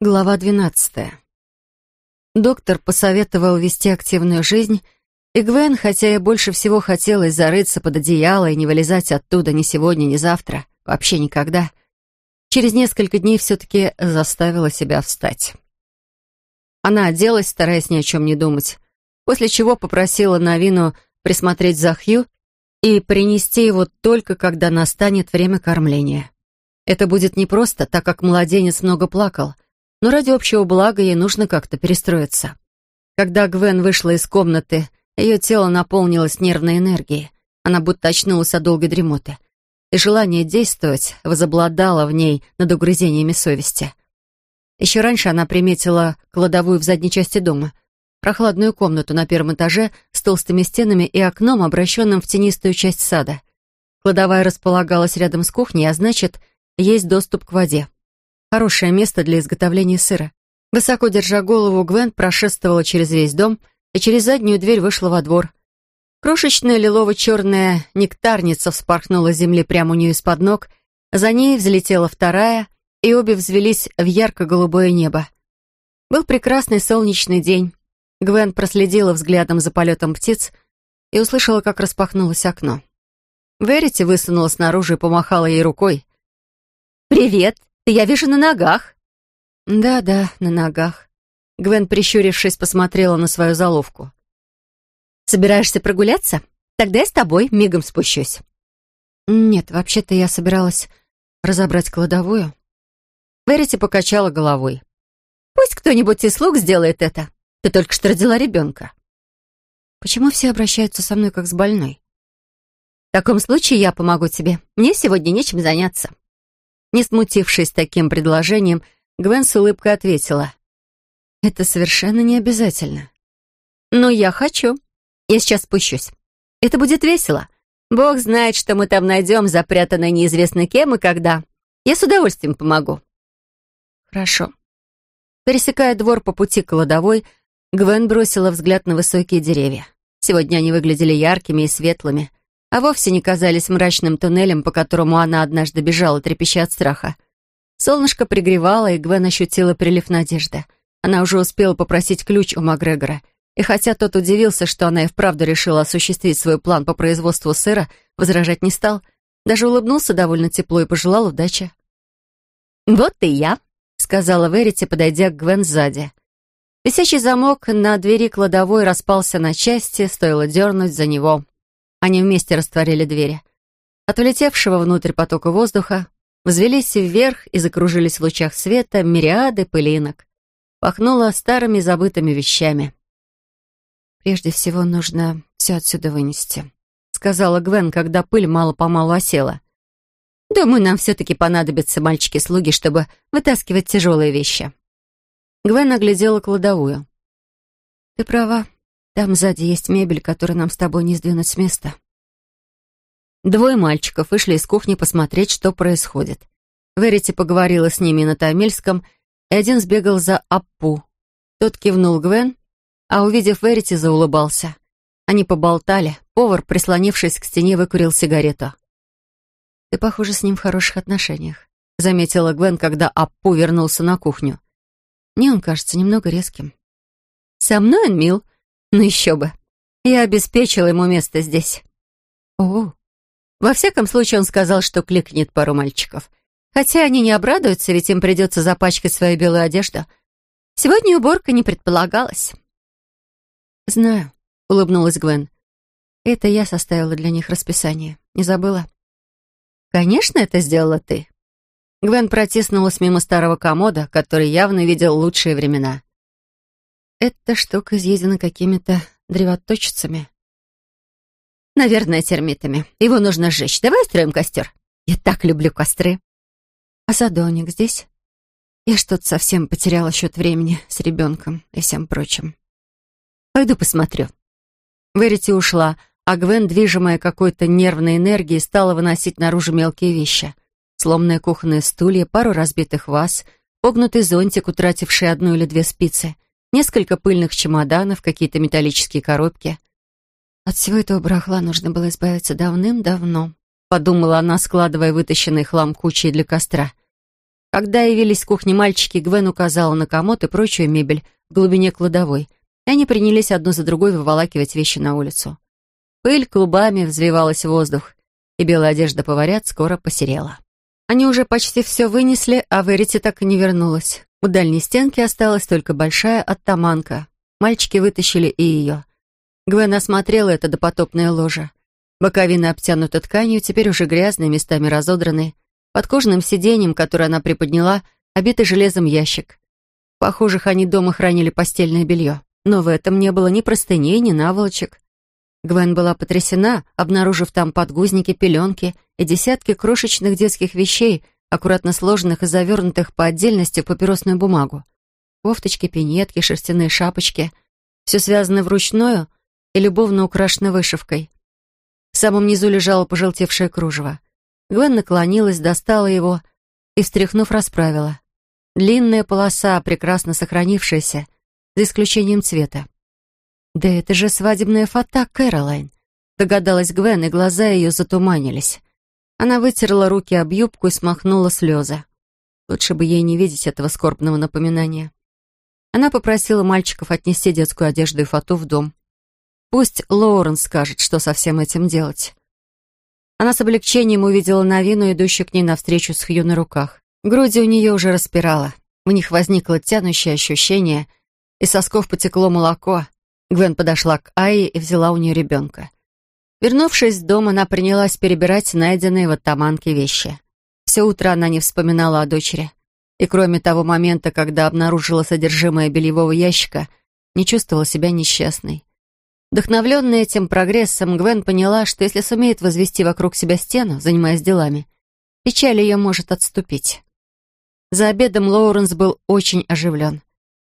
Глава 12. Доктор посоветовал вести активную жизнь, и Гвен, хотя и больше всего хотелось зарыться под одеяло и не вылезать оттуда ни сегодня, ни завтра, вообще никогда, через несколько дней все-таки заставила себя встать. Она оделась, стараясь ни о чем не думать, после чего попросила Новину присмотреть за Хью и принести его только, когда настанет время кормления. Это будет непросто, так как младенец много плакал, но ради общего блага ей нужно как-то перестроиться. Когда Гвен вышла из комнаты, ее тело наполнилось нервной энергией. Она будто очнулась от долгой дремоты. И желание действовать возобладало в ней над угрызениями совести. Еще раньше она приметила кладовую в задней части дома, прохладную комнату на первом этаже с толстыми стенами и окном, обращенным в тенистую часть сада. Кладовая располагалась рядом с кухней, а значит, есть доступ к воде. Хорошее место для изготовления сыра. Высоко держа голову, Гвен прошествовала через весь дом и через заднюю дверь вышла во двор. Крошечная лилово-черная нектарница вспорхнула с земли прямо у нее из-под ног, за ней взлетела вторая, и обе взвелись в ярко-голубое небо. Был прекрасный солнечный день. Гвен проследила взглядом за полетом птиц и услышала, как распахнулось окно. Верите высунула снаружи и помахала ей рукой. «Привет!» Ты, я вижу, на ногах». «Да-да, на ногах». Гвен, прищурившись, посмотрела на свою заловку. «Собираешься прогуляться? Тогда я с тобой мигом спущусь». «Нет, вообще-то я собиралась разобрать кладовую». Верити покачала головой. «Пусть кто-нибудь из слуг сделает это. Ты только что родила ребенка». «Почему все обращаются со мной как с больной?» «В таком случае я помогу тебе. Мне сегодня нечем заняться». Не смутившись таким предложением, Гвен с улыбкой ответила. «Это совершенно не обязательно». «Но я хочу. Я сейчас спущусь. Это будет весело. Бог знает, что мы там найдем, запрятанное неизвестно кем и когда. Я с удовольствием помогу». «Хорошо». Пересекая двор по пути к кладовой, Гвен бросила взгляд на высокие деревья. Сегодня они выглядели яркими и светлыми — а вовсе не казались мрачным туннелем, по которому она однажды бежала, трепеща от страха. Солнышко пригревало, и Гвен ощутила прилив надежды. Она уже успела попросить ключ у Макгрегора, и хотя тот удивился, что она и вправду решила осуществить свой план по производству сыра, возражать не стал, даже улыбнулся довольно тепло и пожелал удачи. «Вот и я», — сказала Верити, подойдя к Гвен сзади. Висящий замок на двери кладовой распался на части, стоило дернуть за него. Они вместе растворили двери. От улетевшего внутрь потока воздуха взвелись вверх и закружились в лучах света мириады пылинок. Пахнуло старыми забытыми вещами. «Прежде всего нужно все отсюда вынести», — сказала Гвен, когда пыль мало-помалу осела. «Думаю, нам все-таки понадобятся мальчики-слуги, чтобы вытаскивать тяжелые вещи». Гвен оглядела кладовую. «Ты права. Там сзади есть мебель, которую нам с тобой не сдвинуть с места. Двое мальчиков вышли из кухни посмотреть, что происходит. Верити поговорила с ними на тамильском, и один сбегал за Аппу. Тот кивнул Гвен, а, увидев Верити, заулыбался. Они поболтали. Повар, прислонившись к стене, выкурил сигарету. «Ты, похоже, с ним в хороших отношениях», — заметила Гвен, когда Аппу вернулся на кухню. «Мне он кажется немного резким». «Со мной он мил», ну еще бы. Я обеспечила ему место здесь. О, во всяком случае он сказал, что кликнет пару мальчиков. Хотя они не обрадуются, ведь им придется запачкать свою белую одежду. Сегодня уборка не предполагалась. «Знаю», — улыбнулась Гвен. «Это я составила для них расписание. Не забыла?» «Конечно, это сделала ты». Гвен протиснулась мимо старого комода, который явно видел лучшие времена. Эта штука изъедена какими-то древоточицами. Наверное, термитами. Его нужно сжечь. Давай устроим костер. Я так люблю костры. А садовник здесь? Я что-то совсем потеряла счет времени с ребенком и всем прочим. Пойду посмотрю. Верити ушла, а Гвен, движимая какой-то нервной энергией, стала выносить наружу мелкие вещи. Сломанные кухонные стулья, пару разбитых ваз, погнутый зонтик, утративший одну или две спицы, несколько пыльных чемоданов, какие-то металлические коробки. От всего этого барахла нужно было избавиться давным-давно, подумала она, складывая вытащенный хлам кучей для костра. Когда явились с кухни мальчики, Гвен указала на комод и прочую мебель в глубине кладовой, и они принялись одну за другой выволакивать вещи на улицу. Пыль клубами взвивалась в воздух, и белая одежда поварят скоро посерела. Они уже почти все вынесли, а Верити так и не вернулась. У дальней стенки осталась только большая оттаманка. Мальчики вытащили и ее. Гвен осмотрела это допотопное ложе. Боковины обтянуты тканью, теперь уже грязной, местами разодранной. Под кожаным сиденьем, которое она приподняла, обитый железом ящик. Похожих они дома хранили постельное белье. Но в этом не было ни простыней, ни наволочек. Гвен была потрясена, обнаружив там подгузники, пеленки и десятки крошечных детских вещей, аккуратно сложенных и завернутых по отдельности в папиросную бумагу. Кофточки, пинетки, шерстяные шапочки. Все связано вручную и любовно украшено вышивкой. В самом низу лежало пожелтевшее кружево. Гвен наклонилась, достала его и, встряхнув, расправила. Длинная полоса, прекрасно сохранившаяся, за исключением цвета. «Да это же свадебная фата, Кэролайн», — догадалась Гвен, и глаза ее затуманились. Она вытерла руки об юбку и смахнула слезы. Лучше бы ей не видеть этого скорбного напоминания. Она попросила мальчиков отнести детскую одежду и фату в дом. Пусть Лоурен скажет, что со всем этим делать. Она с облегчением увидела Новину, идущую к ней навстречу с Хью на руках. Груди у нее уже распирала. В них возникло тянущее ощущение, и сосков потекло молоко. Гвен подошла к Айе и взяла у нее ребенка. Вернувшись в дом, она принялась перебирать найденные в оттаманке вещи. Все утро она не вспоминала о дочери. И кроме того момента, когда обнаружила содержимое бельевого ящика, не чувствовала себя несчастной. Вдохновленная этим прогрессом, Гвен поняла, что если сумеет возвести вокруг себя стену, занимаясь делами, печаль ее может отступить. За обедом Лоуренс был очень оживлен.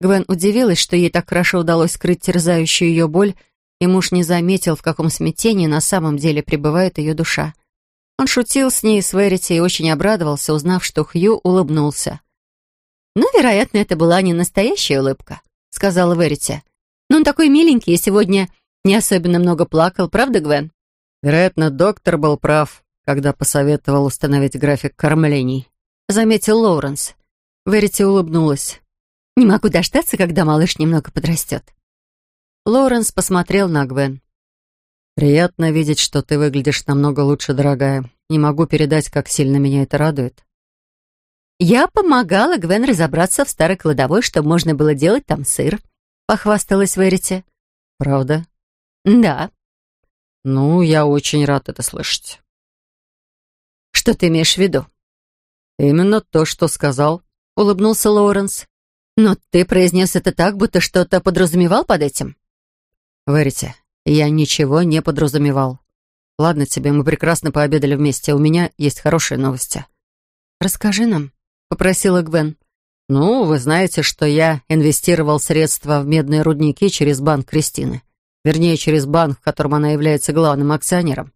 Гвен удивилась, что ей так хорошо удалось скрыть терзающую ее боль и муж не заметил, в каком смятении на самом деле пребывает ее душа. Он шутил с ней с Верити и очень обрадовался, узнав, что Хью улыбнулся. «Ну, вероятно, это была не настоящая улыбка», — сказала Верити. «Но он такой миленький и сегодня не особенно много плакал, правда, Гвен?» «Вероятно, доктор был прав, когда посоветовал установить график кормлений», — заметил Лоуренс. Верити улыбнулась. «Не могу дождаться, когда малыш немного подрастет». Лоуренс посмотрел на Гвен. «Приятно видеть, что ты выглядишь намного лучше, дорогая. Не могу передать, как сильно меня это радует». «Я помогала Гвен разобраться в старой кладовой, чтобы можно было делать там сыр», — похвасталась Верите. «Правда?» «Да». «Ну, я очень рад это слышать». «Что ты имеешь в виду?» «Именно то, что сказал», — улыбнулся Лоуренс. «Но ты произнес это так, будто что-то подразумевал под этим?» Верите, я ничего не подразумевал. Ладно тебе, мы прекрасно пообедали вместе, у меня есть хорошие новости. Расскажи нам, попросила Гвен. Ну, вы знаете, что я инвестировал средства в медные рудники через банк Кристины. Вернее, через банк, в котором она является главным акционером.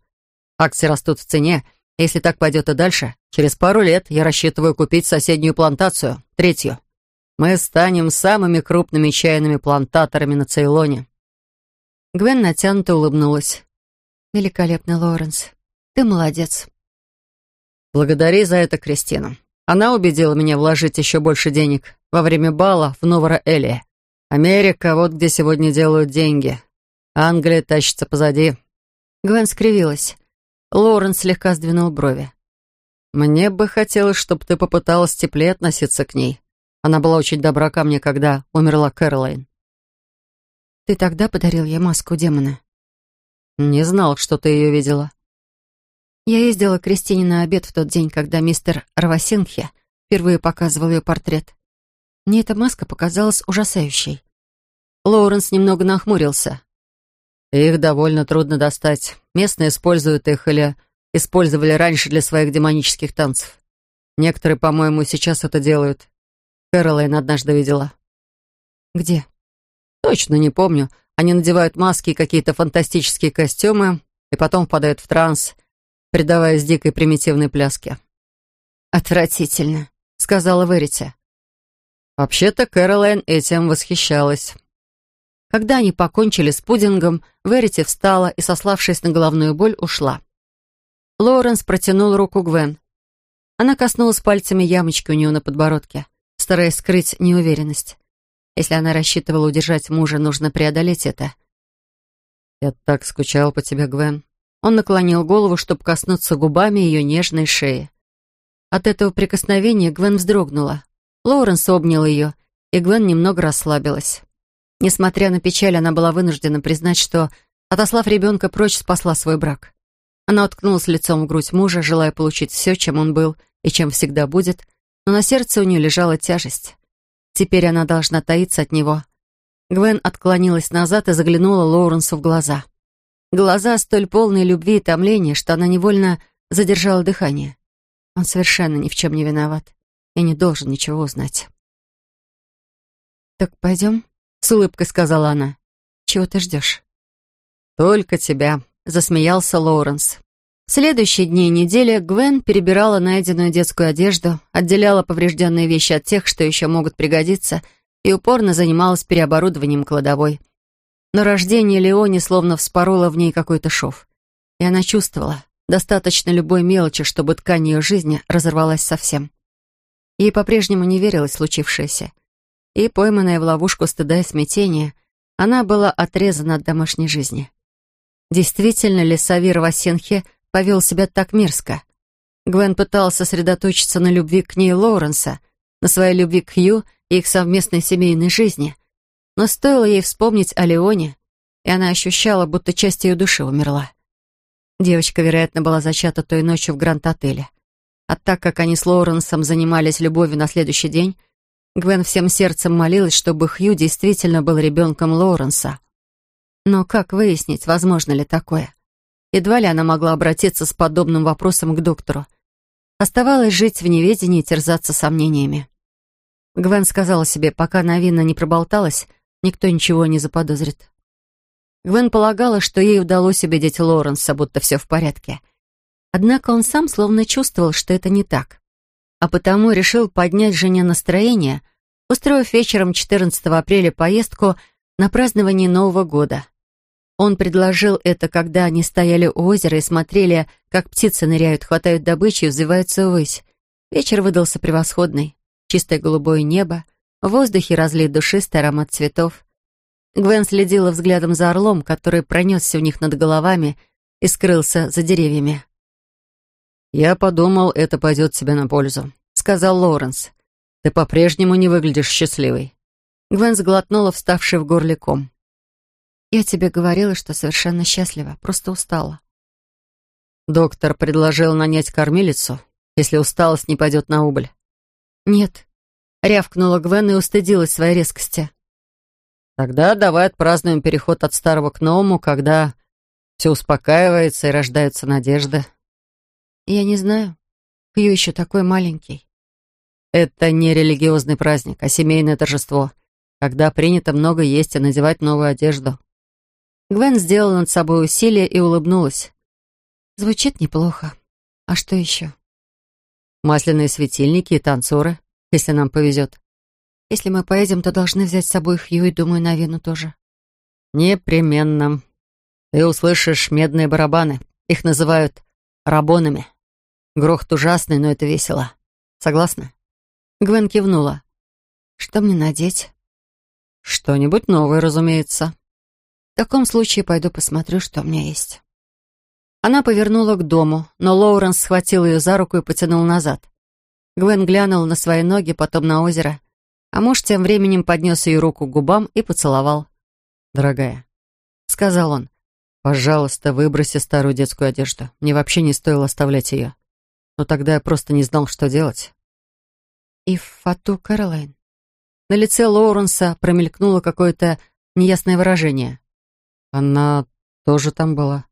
Акции растут в цене, если так пойдет и дальше, через пару лет я рассчитываю купить соседнюю плантацию, третью. Мы станем самыми крупными чайными плантаторами на Цейлоне. Гвен натянуто улыбнулась. «Великолепно, Лоуренс. Ты молодец». «Благодари за это Кристину. Она убедила меня вложить еще больше денег во время бала в Новора-Элия. Америка, вот где сегодня делают деньги. Англия тащится позади». Гвен скривилась. Лоуренс слегка сдвинул брови. «Мне бы хотелось, чтобы ты попыталась теплее относиться к ней. Она была очень добра ко мне, когда умерла Кэролайн. Ты тогда подарил ей маску демона?» «Не знал, что ты ее видела». Я ездила к Кристине на обед в тот день, когда мистер Равасингхе впервые показывал ее портрет. Мне эта маска показалась ужасающей. Лоуренс немного нахмурился. «Их довольно трудно достать. Местные используют их или использовали раньше для своих демонических танцев. Некоторые, по-моему, сейчас это делают. Кэролайн однажды видела». «Где?» Точно не помню. Они надевают маски и какие-то фантастические костюмы, и потом впадают в транс, предаваясь дикой примитивной пляске. «Отвратительно», — сказала Верите. Вообще-то Кэролайн этим восхищалась. Когда они покончили с пудингом, Верити встала и, сославшись на головную боль, ушла. Лоуренс протянул руку Гвен. Она коснулась пальцами ямочки у нее на подбородке, стараясь скрыть неуверенность. Если она рассчитывала удержать мужа, нужно преодолеть это. «Я так скучал по тебе, Гвен». Он наклонил голову, чтобы коснуться губами ее нежной шеи. От этого прикосновения Гвен вздрогнула. Лоуренс обнял ее, и Гвен немного расслабилась. Несмотря на печаль, она была вынуждена признать, что, отослав ребенка прочь, спасла свой брак. Она уткнулась лицом в грудь мужа, желая получить все, чем он был и чем всегда будет, но на сердце у нее лежала тяжесть. Теперь она должна таиться от него. Гвен отклонилась назад и заглянула Лоуренсу в глаза. Глаза столь полные любви и томления, что она невольно задержала дыхание. Он совершенно ни в чем не виноват и не должен ничего узнать. «Так пойдем?» — с улыбкой сказала она. «Чего ты ждешь?» «Только тебя», — засмеялся Лоуренс. Следующие дни и недели Гвен перебирала найденную детскую одежду, отделяла поврежденные вещи от тех, что еще могут пригодиться, и упорно занималась переоборудованием кладовой. Но рождение Леони словно вспороло в ней какой-то шов. И она чувствовала, достаточно любой мелочи, чтобы ткань ее жизни разорвалась совсем. Ей по-прежнему не верилось случившееся. И, пойманная в ловушку стыда и смятения, она была отрезана от домашней жизни. Действительно ли Савир Васенхе повел себя так мерзко. Гвен пыталась сосредоточиться на любви к ней Лоуренса, на своей любви к Хью и их совместной семейной жизни. Но стоило ей вспомнить о Леоне, и она ощущала, будто часть ее души умерла. Девочка, вероятно, была зачата той ночью в Гранд-отеле. А так как они с Лоуренсом занимались любовью на следующий день, Гвен всем сердцем молилась, чтобы Хью действительно был ребенком Лоуренса. Но как выяснить, возможно ли такое? Едва ли она могла обратиться с подобным вопросом к доктору. Оставалось жить в неведении и терзаться сомнениями. Гвен сказала себе, пока Новина не проболталась, никто ничего не заподозрит. Гвен полагала, что ей удалось убедить Лоренса, будто все в порядке. Однако он сам словно чувствовал, что это не так. А потому решил поднять жене настроение, устроив вечером 14 апреля поездку на празднование Нового года. Он предложил это, когда они стояли у озера и смотрели, как птицы ныряют, хватают добычу и взвиваются ввысь. Вечер выдался превосходный. Чистое голубое небо, в воздухе разлит душистый аромат цветов. Гвен следила взглядом за орлом, который пронесся у них над головами и скрылся за деревьями. «Я подумал, это пойдет тебе на пользу», — сказал Лоуренс. «Ты по-прежнему не выглядишь счастливой». Гвен сглотнула вставший в горле ком. Я тебе говорила, что совершенно счастлива, просто устала. Доктор предложил нанять кормилицу, если усталость не пойдет на убыль. Нет, рявкнула Гвен и устыдилась своей резкости. Тогда давай отпразднуем переход от старого к новому, когда все успокаивается и рождаются надежды. Я не знаю. Хью еще такой маленький. Это не религиозный праздник, а семейное торжество, когда принято много есть и надевать новую одежду. Гвен сделала над собой усилие и улыбнулась. Звучит неплохо. А что еще? Масляные светильники и танцоры, если нам повезет. Если мы поедем, то должны взять с собой Хью и, думаю, на вину тоже. Непременно. Ты услышишь медные барабаны. Их называют рабонами. Грохот ужасный, но это весело. Согласна? Гвен кивнула. Что мне надеть? Что-нибудь новое, разумеется. В таком случае пойду посмотрю, что у меня есть». Она повернула к дому, но Лоуренс схватил ее за руку и потянул назад. Гвен глянула на свои ноги, потом на озеро, а муж тем временем поднес ее руку к губам и поцеловал. «Дорогая», — сказал он, — «пожалуйста, выброси старую детскую одежду. Мне вообще не стоило оставлять ее. Но тогда я просто не знал, что делать». «И фату Кэролайн?» На лице Лоуренса промелькнуло какое-то неясное выражение. Она тоже там была?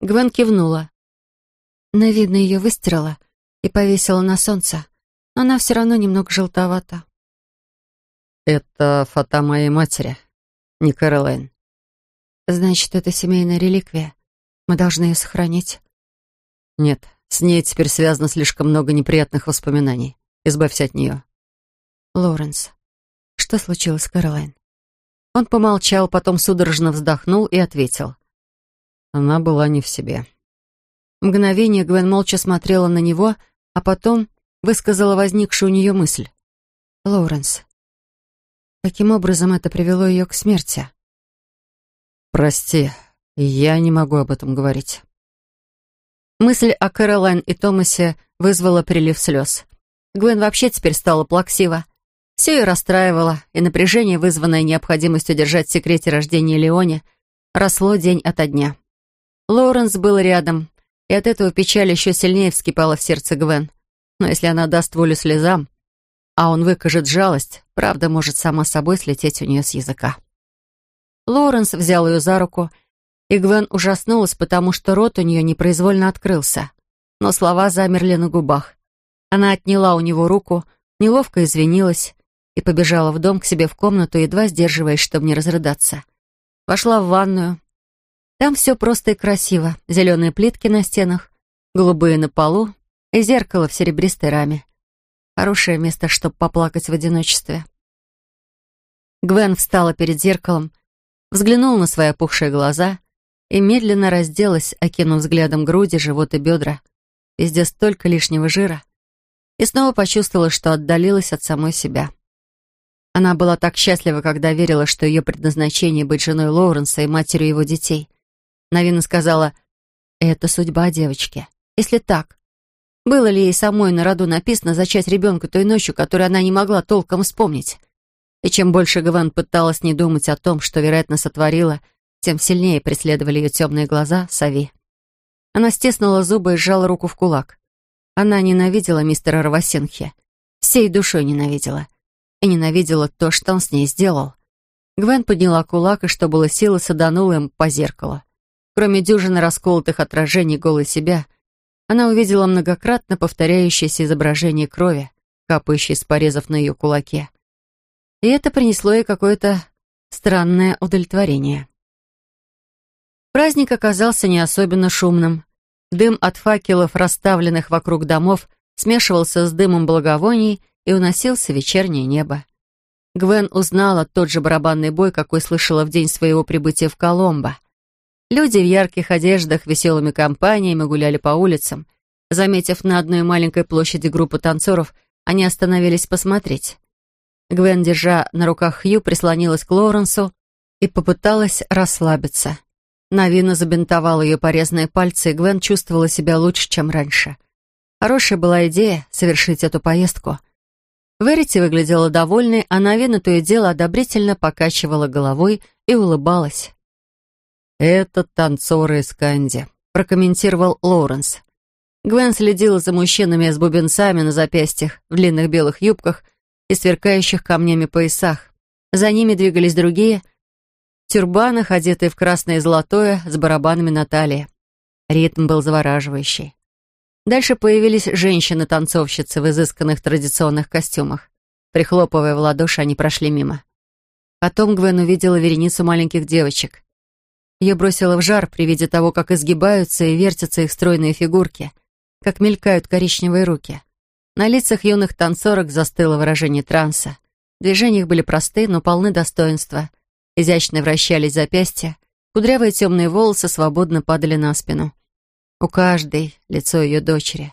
Гвен кивнула. Навидно ее выстирала и повесила на солнце, но она все равно немного желтовата. Это фото моей матери, не Кэролайн. Значит, это семейная реликвия. Мы должны ее сохранить. Нет, с ней теперь связано слишком много неприятных воспоминаний. Избавься от нее. Лоренс, что случилось с Кэролайн? Он помолчал, потом судорожно вздохнул и ответил. Она была не в себе. Мгновение Гвен молча смотрела на него, а потом высказала возникшую у нее мысль. Лоуренс. Каким образом это привело ее к смерти? «Прости, я не могу об этом говорить». Мысль о Кэролайн и Томасе вызвала прилив слез. Гвен вообще теперь стала плаксива. Все ее расстраивало, и напряжение, вызванное необходимостью держать в секрете рождения Леоне, росло день ото дня. Лоуренс был рядом, и от этого печаль еще сильнее вскипала в сердце Гвен. Но если она даст волю слезам, а он выкажет жалость, правда может сама собой слететь у нее с языка. Лоуренс взял ее за руку, и Гвен ужаснулась, потому что рот у нее непроизвольно открылся. Но слова замерли на губах. Она отняла у него руку, неловко извинилась и побежала в дом к себе в комнату, едва сдерживаясь, чтобы не разрыдаться. Вошла в ванную. Там все просто и красиво. Зеленые плитки на стенах, голубые на полу и зеркало в серебристой раме. Хорошее место, чтобы поплакать в одиночестве. Гвен встала перед зеркалом, взглянула на свои опухшие глаза и медленно разделась, окинув взглядом груди, живот и бедра. Везде столько лишнего жира. И снова почувствовала, что отдалилась от самой себя. Она была так счастлива, когда верила, что ее предназначение быть женой Лоуренса и матерью его детей. Навина сказала, «Это судьба девочки. Если так, было ли ей самой на роду написано зачать ребенка той ночью, которую она не могла толком вспомнить? И чем больше Гвен пыталась не думать о том, что, вероятно, сотворила, тем сильнее преследовали ее темные глаза Сави. Она стеснула зубы и сжала руку в кулак. Она ненавидела мистера Равасенхи. Всей душой ненавидела. И ненавидела то, что он с ней сделал. Гвен подняла кулак и, что было силы, саданула им по зеркалу. Кроме дюжины расколотых отражений голой себя — она увидела многократно повторяющееся изображение крови, капающей с порезов на ее кулаке. И это принесло ей какое-то странное удовлетворение. Праздник оказался не особенно шумным. Дым от факелов, расставленных вокруг домов, смешивался с дымом благовоний и уносился вечернее небо. Гвен узнала тот же барабанный бой, какой слышала в день своего прибытия в Коломбо. Люди в ярких одеждах веселыми компаниями гуляли по улицам. Заметив на одной маленькой площади группу танцоров, они остановились посмотреть. Гвен, держа на руках Хью, прислонилась к Лоуренсу и попыталась расслабиться. Навина забинтовала ее порезанные пальцы, и Гвен чувствовала себя лучше, чем раньше. Хорошая была идея совершить эту поездку. Верити выглядела довольной, а Навина то и дело одобрительно покачивала головой и улыбалась. «Это танцоры из Канди», — прокомментировал Лоуренс. Гвен следила за мужчинами с бубенцами на запястьях, в длинных белых юбках и сверкающих камнями поясах. За ними двигались другие, в тюрбанах, одетые в красное и золотое, с барабанами на талии. Ритм был завораживающий. Дальше появились женщины-танцовщицы в изысканных традиционных костюмах. Прихлопывая в ладоши, они прошли мимо. Потом Гвен увидела вереницу маленьких девочек. Ее бросило в жар при виде того, как изгибаются и вертятся их стройные фигурки, как мелькают коричневые руки. На лицах юных танцорок застыло выражение транса. Движения их были просты, но полны достоинства. Изящно вращались запястья, кудрявые темные волосы свободно падали на спину. У каждой лицо ее дочери,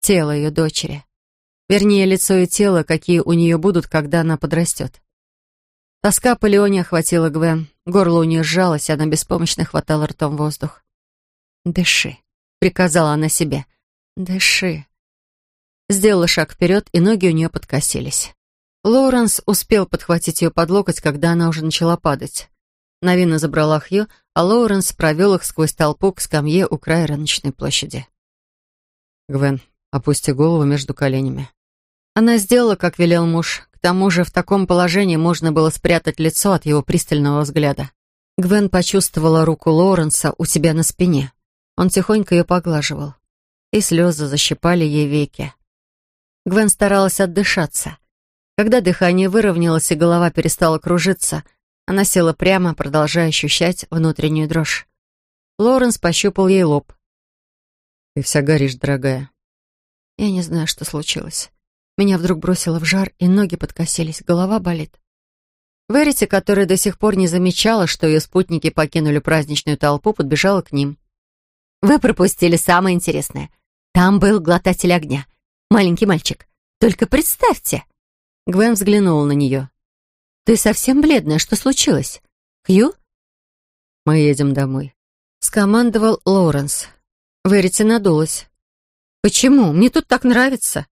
тело ее дочери. Вернее, лицо и тело, какие у нее будут, когда она подрастет. Тоска по Леоне охватила Гвен. Горло у нее сжалось, она беспомощно хватала ртом воздух. «Дыши», — приказала она себе. «Дыши». Сделала шаг вперед, и ноги у нее подкосились. Лоуренс успел подхватить ее под локоть, когда она уже начала падать. Навина забрала Хью, а Лоуренс провел их сквозь толпу к скамье у края рыночной площади. «Гвен, опусти голову между коленями». Она сделала, как велел муж, тому же в таком положении можно было спрятать лицо от его пристального взгляда. Гвен почувствовала руку Лоуренса у себя на спине. Он тихонько ее поглаживал. И слезы защипали ей веки. Гвен старалась отдышаться. Когда дыхание выровнялось и голова перестала кружиться, она села прямо, продолжая ощущать внутреннюю дрожь. Лоуренс пощупал ей лоб. «Ты вся горишь, дорогая». «Я не знаю, что случилось. Меня вдруг бросило в жар, и ноги подкосились, голова болит. Верите, которая до сих пор не замечала, что ее спутники покинули праздничную толпу, подбежала к ним. «Вы пропустили самое интересное. Там был глотатель огня. Маленький мальчик. Только представьте!» Гвен взглянула на нее. «Ты совсем бледная. Что случилось? Хью?» «Мы едем домой», — скомандовал Лоуренс. Верите надулась. «Почему? Мне тут так нравится».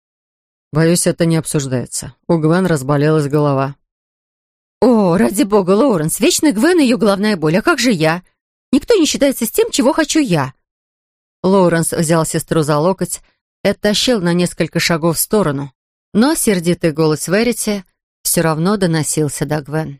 «Боюсь, это не обсуждается. У Гвен разболелась голова». «О, ради бога, Лоуренс, вечно Гвен ее головная боль. А как же я? Никто не считается с тем, чего хочу я». Лоуренс взял сестру за локоть и оттащил на несколько шагов в сторону. Но сердитый голос Верити все равно доносился до Гвен.